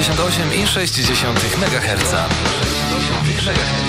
Afera 98,6 MHz. Tylko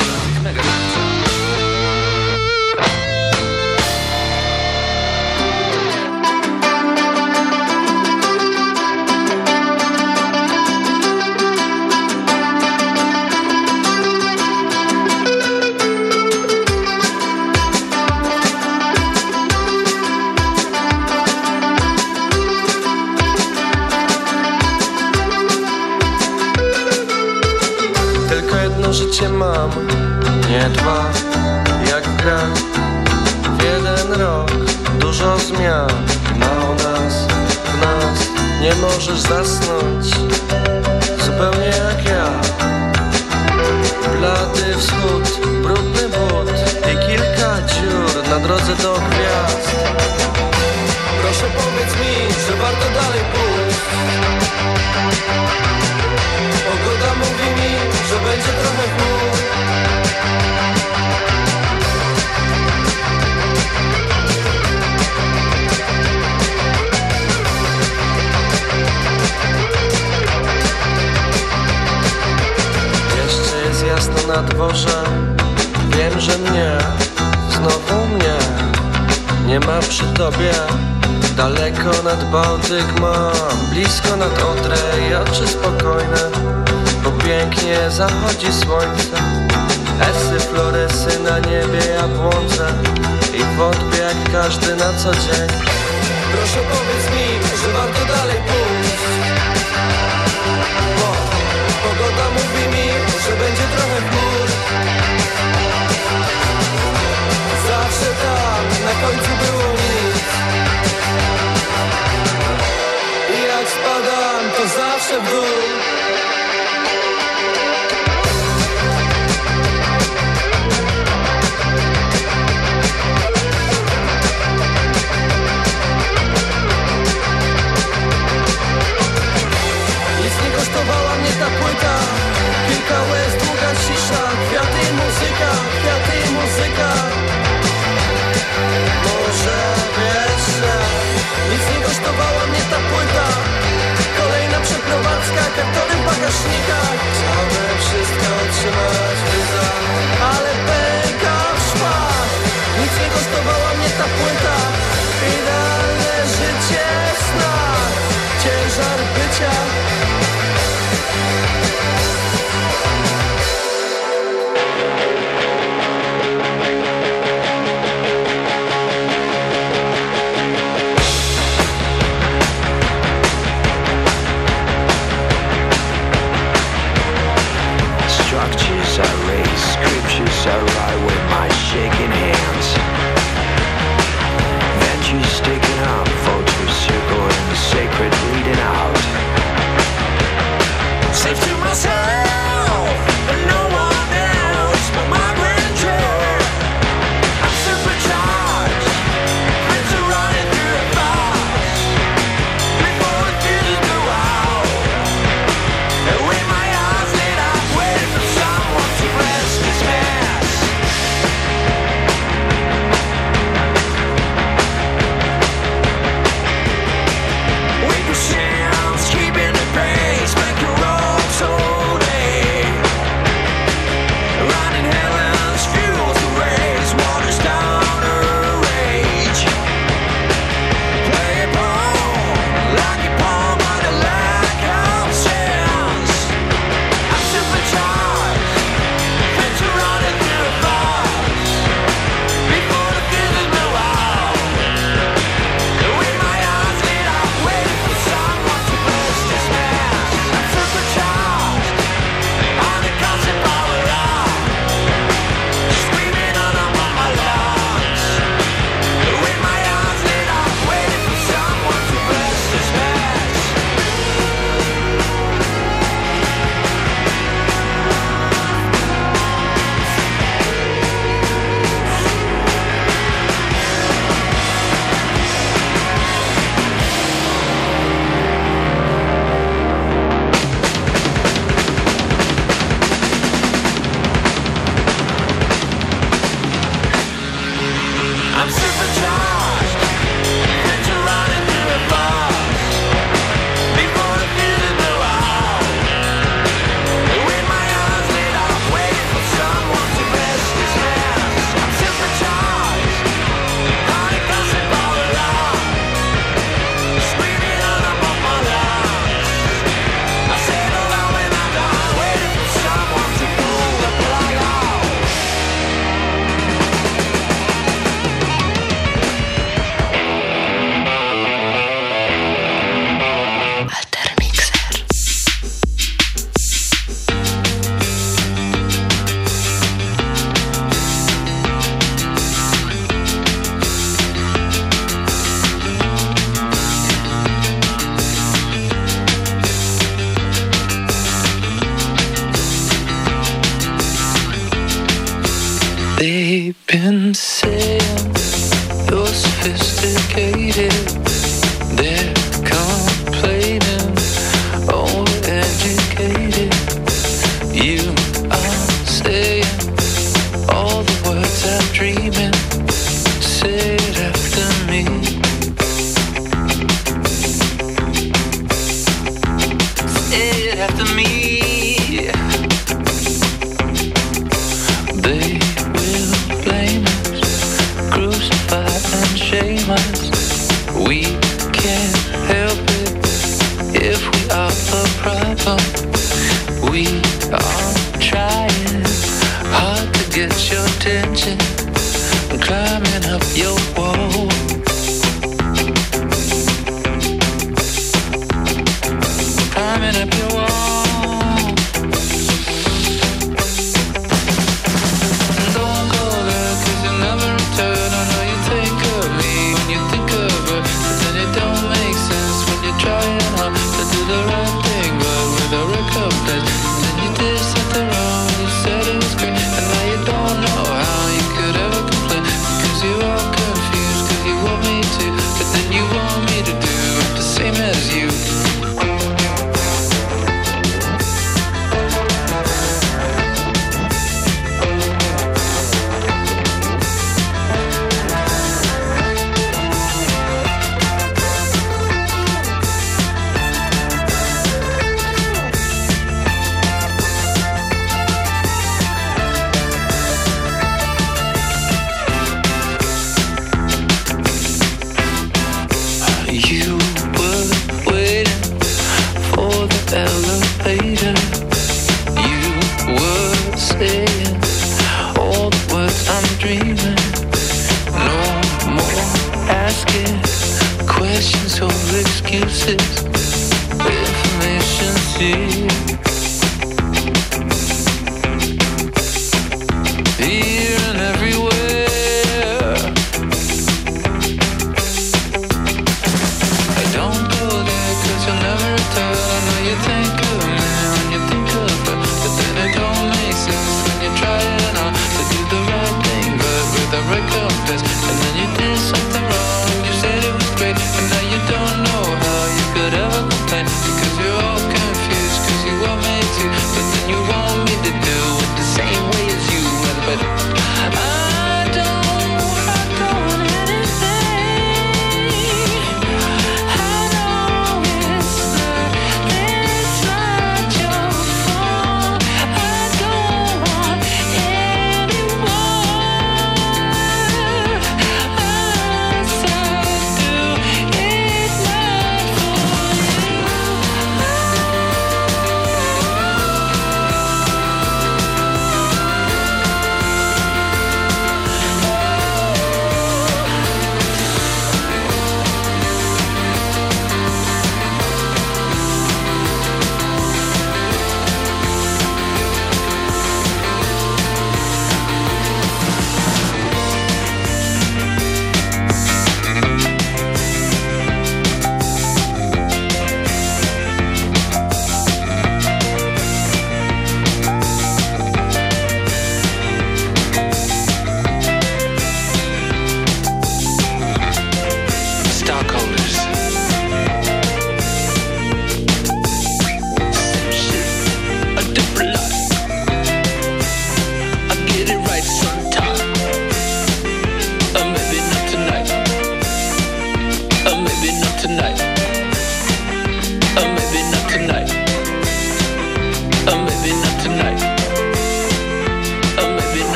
drodze do gwiazd. Proszę powiedz mi, że warto dalej pójść. Pogoda mówi mi, że będzie trochę chmur. Jeszcze jest jasno na dworze. Wiem, że mnie, znowu mnie Nie ma przy tobie. Daleko nad Bałtyk mam Blisko nad Odrę. I oczy spokojne? Bo pięknie zachodzi słońce. Esy, floresy na niebie ja błądzę I w odbie jak każdy na co dzień. Proszę powiedz mi, że warto dalej pójść? Bo pogoda mówi mi, że będzie trochę chmur Zawsze tam, na końcu zawsze przeprowadzka, kartony w bagażnikach Chciałbym wszystko otrzymać wyza Ale pęka w Nic nie kosztowała mnie ta płyta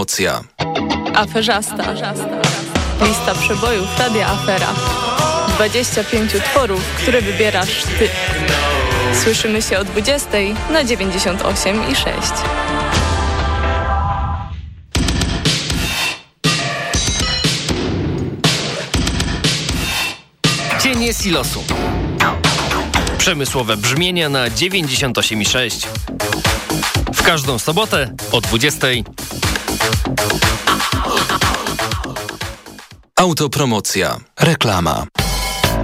Emocja. Aferzasta. Lista przebojów Radia Afera. 25 tworów, które wybierasz ty. Słyszymy się o 20 na 98 i 6. Cienie silosu. Przemysłowe brzmienia na 98,6. W każdą sobotę o 20. Autopromocja. Reklama.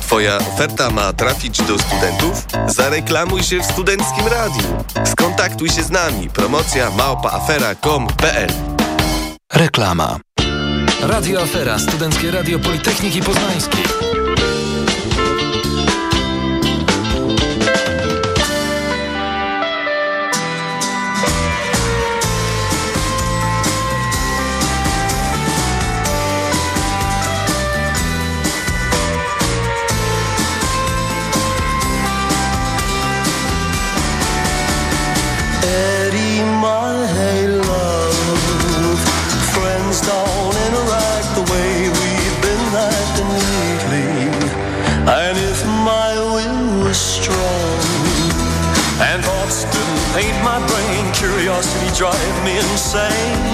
Twoja oferta ma trafić do studentów? Zareklamuj się w Studenckim Radiu. Skontaktuj się z nami. Promocja małpaafera.com.pl Reklama. Radio Afera. Studenckie Radio Politechniki Poznańskiej. my love. Friends don't interact the way we've been acting lately. And if my will was strong, and thoughts didn't paint my brain, curiosity drive me insane.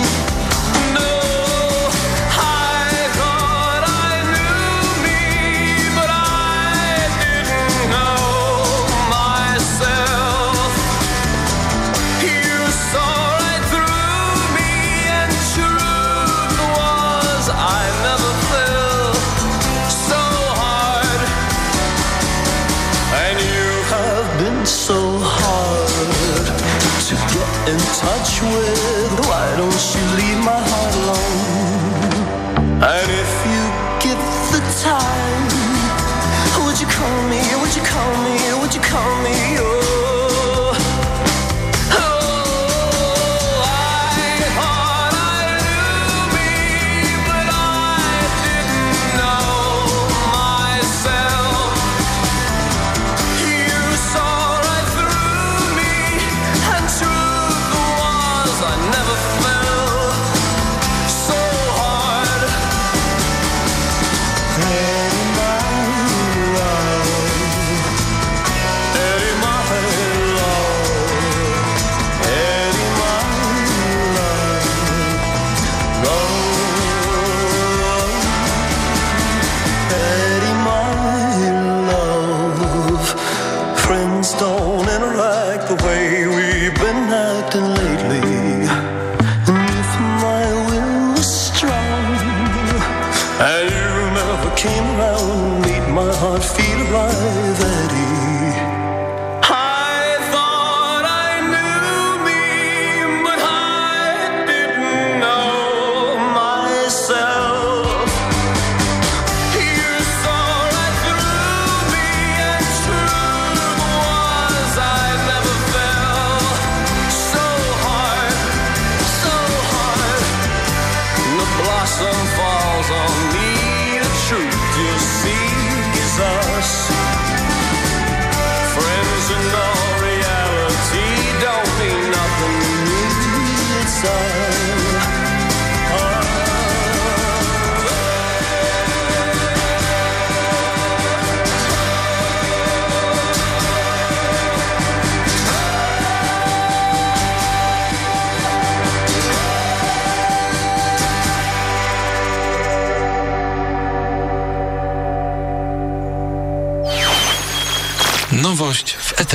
been so hard to get in touch with. Why don't you leave my heart alone?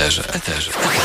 eterze. eterze.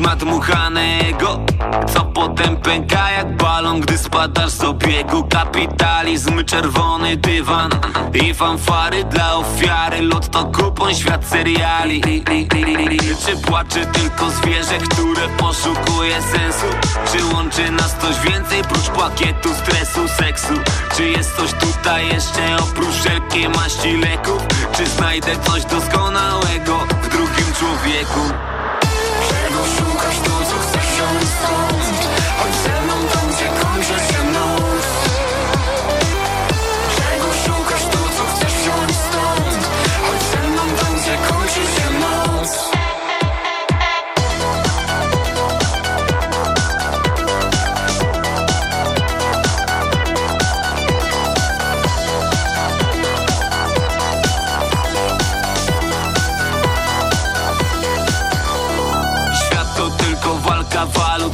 Walut nadmuchanego Co potem pęka jak balon, gdy spadasz z obiegu Kapitalizm, czerwony dywan i fanfary dla ofiary Lot to kupon, świat seriali Czy płacze tylko zwierzę, które poszukuje sensu? Czy łączy nas coś więcej prócz pakietu stresu, seksu? Czy jest coś tutaj jeszcze oprócz wszelkiej maści leków? Czy znajdę coś doskonałego w drugim człowieku?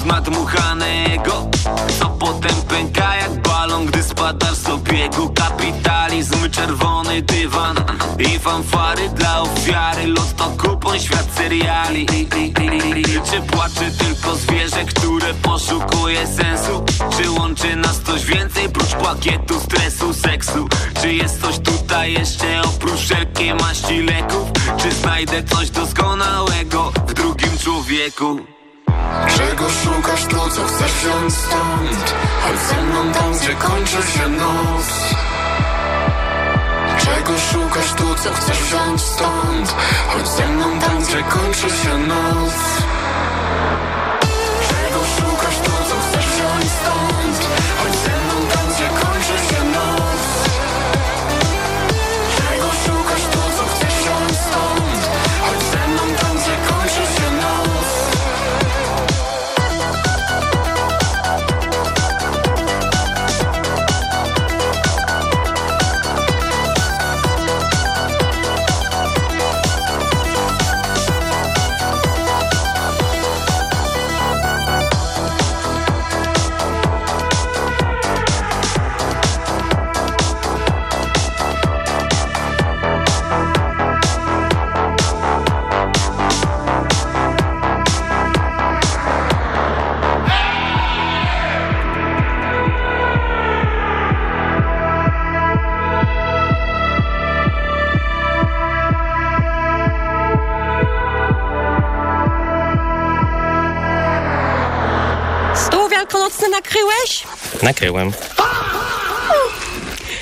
Nadmuchanego Co potem pęka jak balon, gdy spadasz z obiegu Kapitalizm, czerwony dywan i fanfary dla ofiary Lot to kupon, świat seriali Czy płacze tylko zwierzę, które poszukuje sensu? Czy łączy nas coś więcej prócz pakietu stresu, seksu? Czy jest coś tutaj jeszcze oprócz wszelkiej maści leków? Czy znajdę coś doskonałego w drugim człowieku? Czego szukasz to, co chcesz wziąć stąd. Chodź ze mną tam, gdzie kończy się noc. Czego szukasz to, co chcesz wziąć stąd. Chodź ze mną tam, gdzie kończy się noc Nakryłem.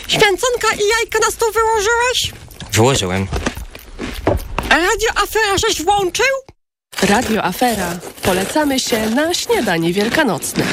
Święconka i jajka na stół wyłożyłeś? Wyłożyłem. Radio afera żeś włączył? Radio Afera. Polecamy się na śniadanie wielkanocne.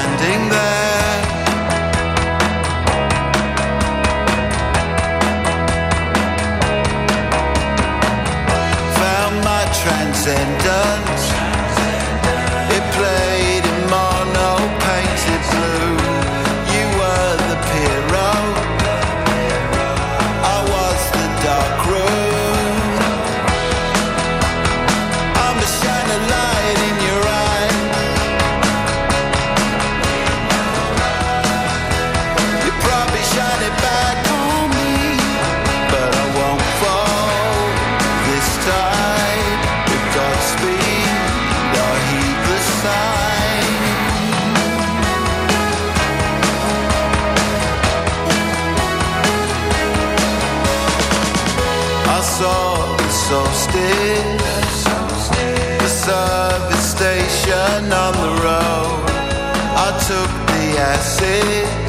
standing say.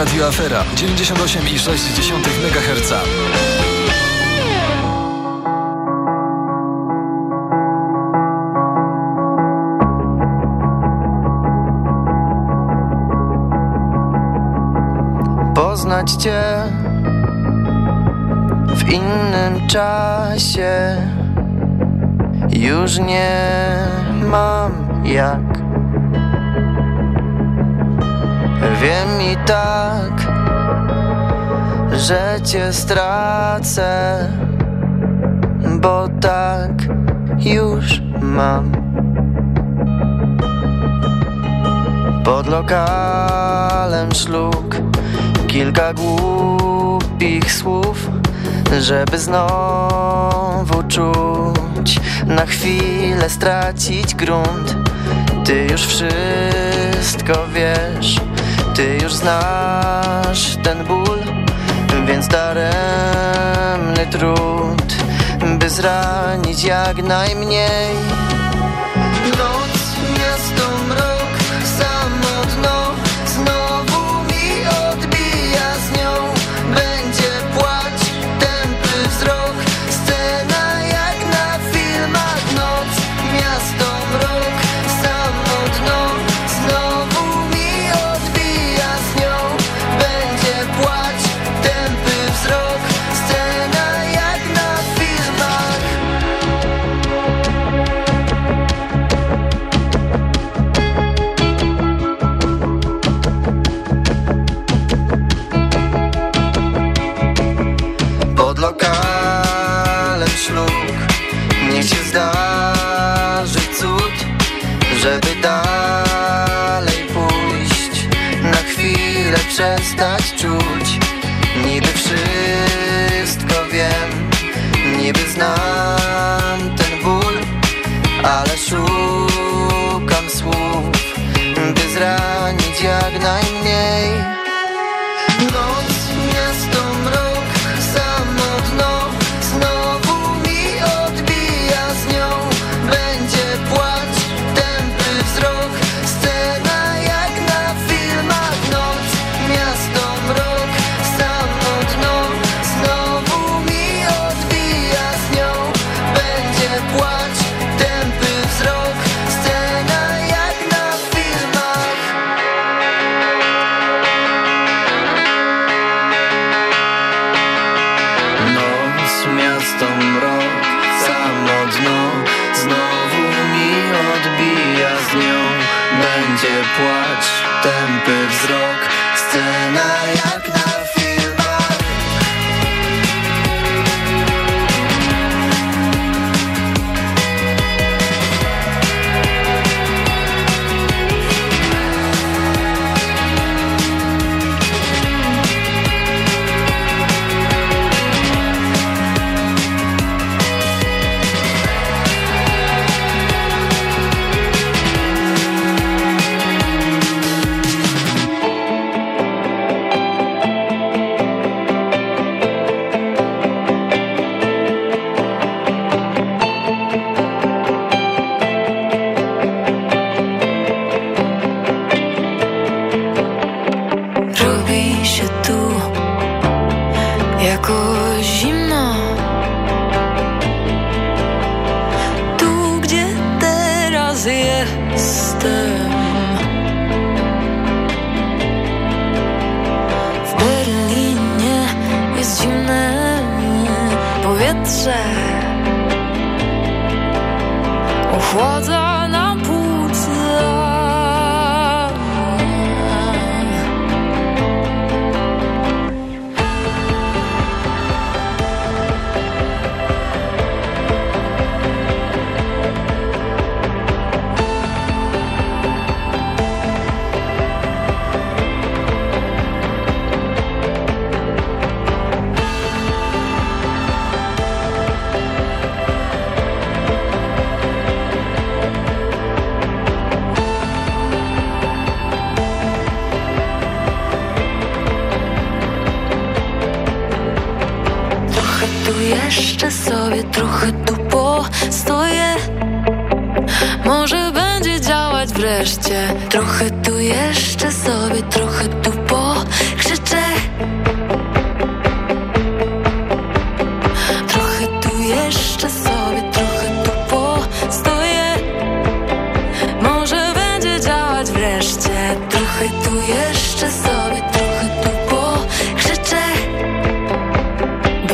Radio Afera 98,6 MHz. Poznać Cię w innym czasie już nie mam ja Wiem i tak, że cię stracę, bo tak już mam. Pod lokalem szlug kilka głupich słów, żeby znowu czuć, na chwilę stracić grunt. Ty już wszystko wiesz ty już znasz ten ból Więc daremny trud By zranić jak najmniej.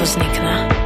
Zniknę.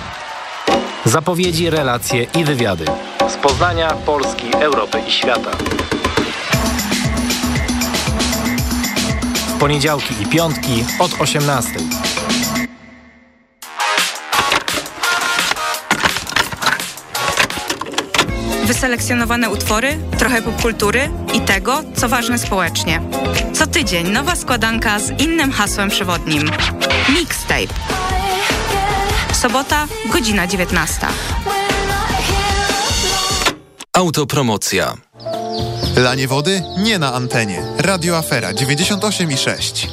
Zapowiedzi, relacje i wywiady. Z Poznania, Polski, Europy i świata. W poniedziałki i piątki od 18. Wyselekcjonowane utwory, trochę popkultury i tego, co ważne społecznie. Co tydzień nowa składanka z innym hasłem przewodnim. Mixtape. Sobota, godzina 19. Autopromocja. Lanie wody nie na antenie. Radio Afera 98,6.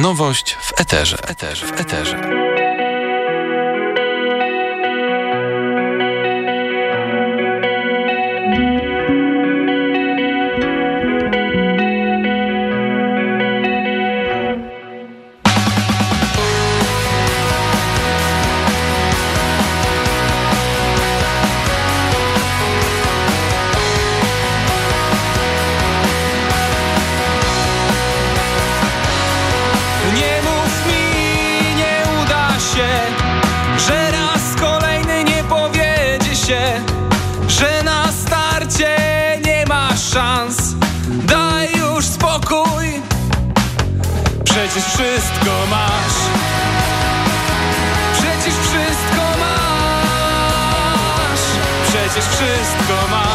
Nowość w eterze, w eterze, w eterze. Wszystko masz.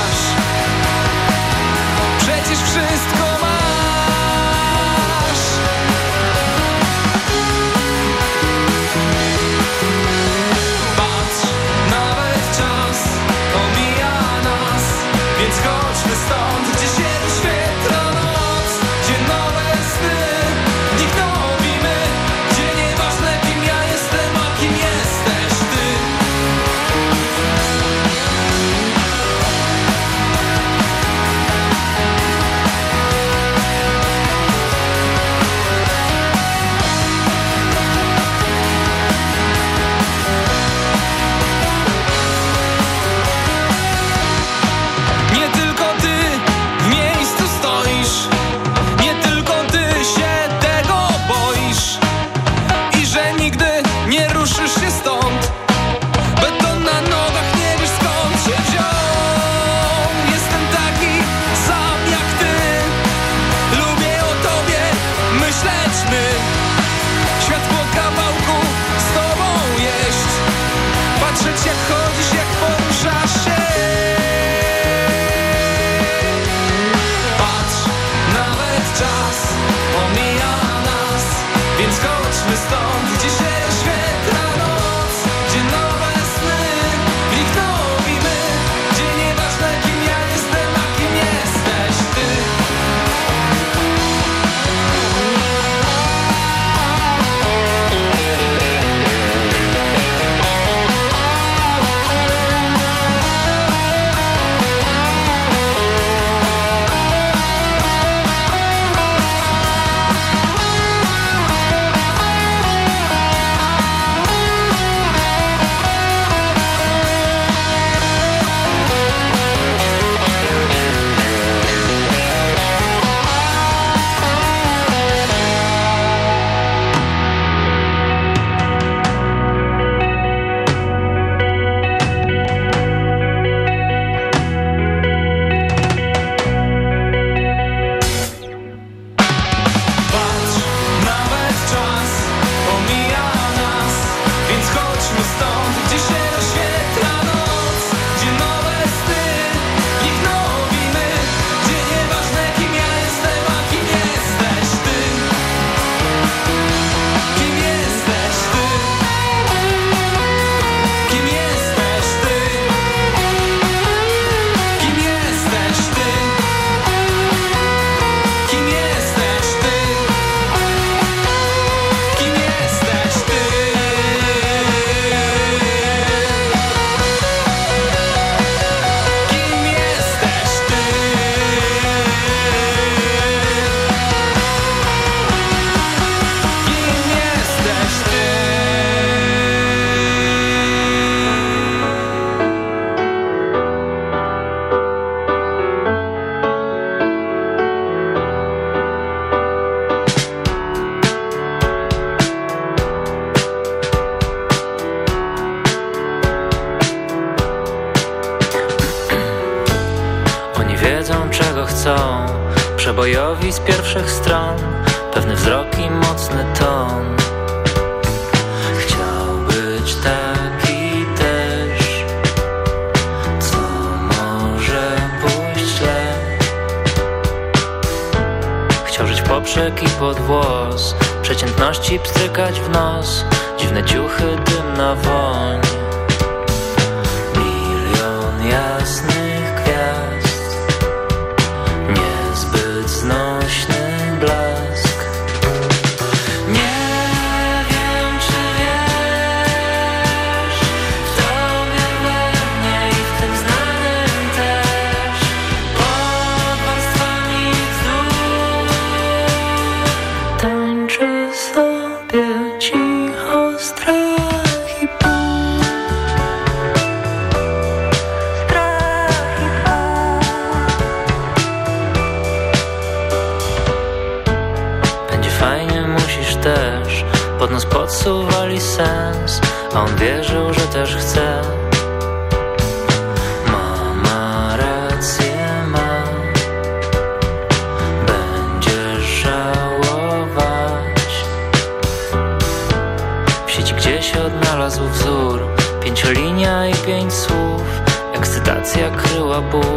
a.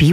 BY.